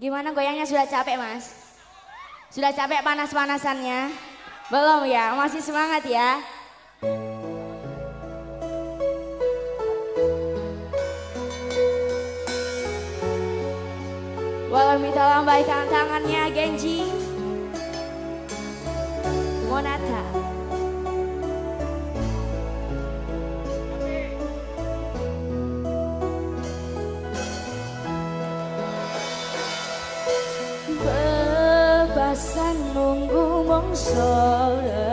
Gimana goyangnya sudah capek mas? Sudah capek panas-panasannya? Belum ya? Masih semangat ya? Walau minta lambaikan tangannya Genji Monata mong sợ đời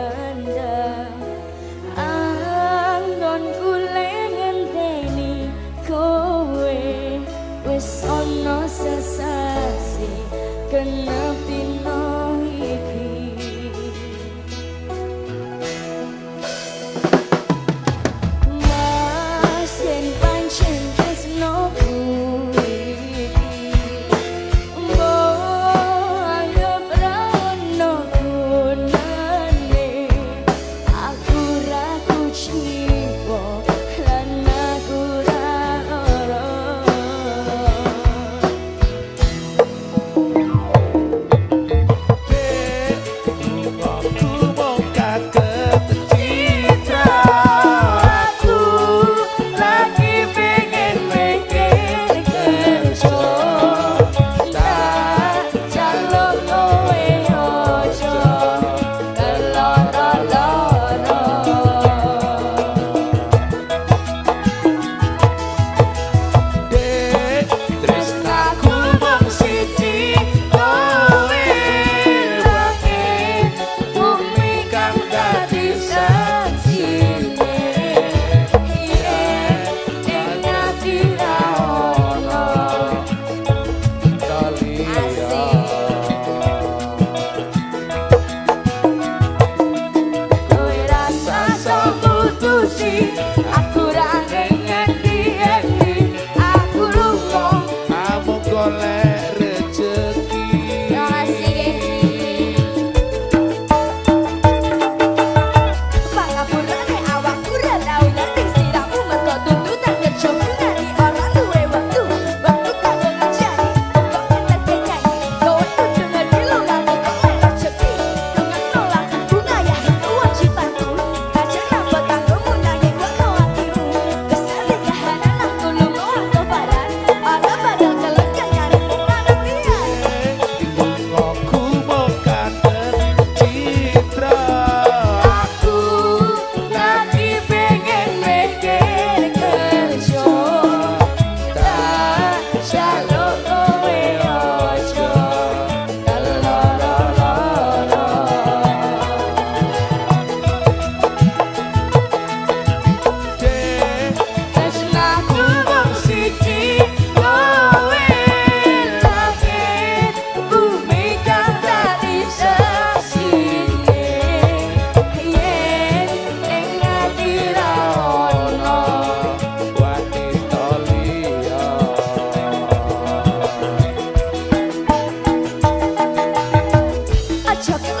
척.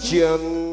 trường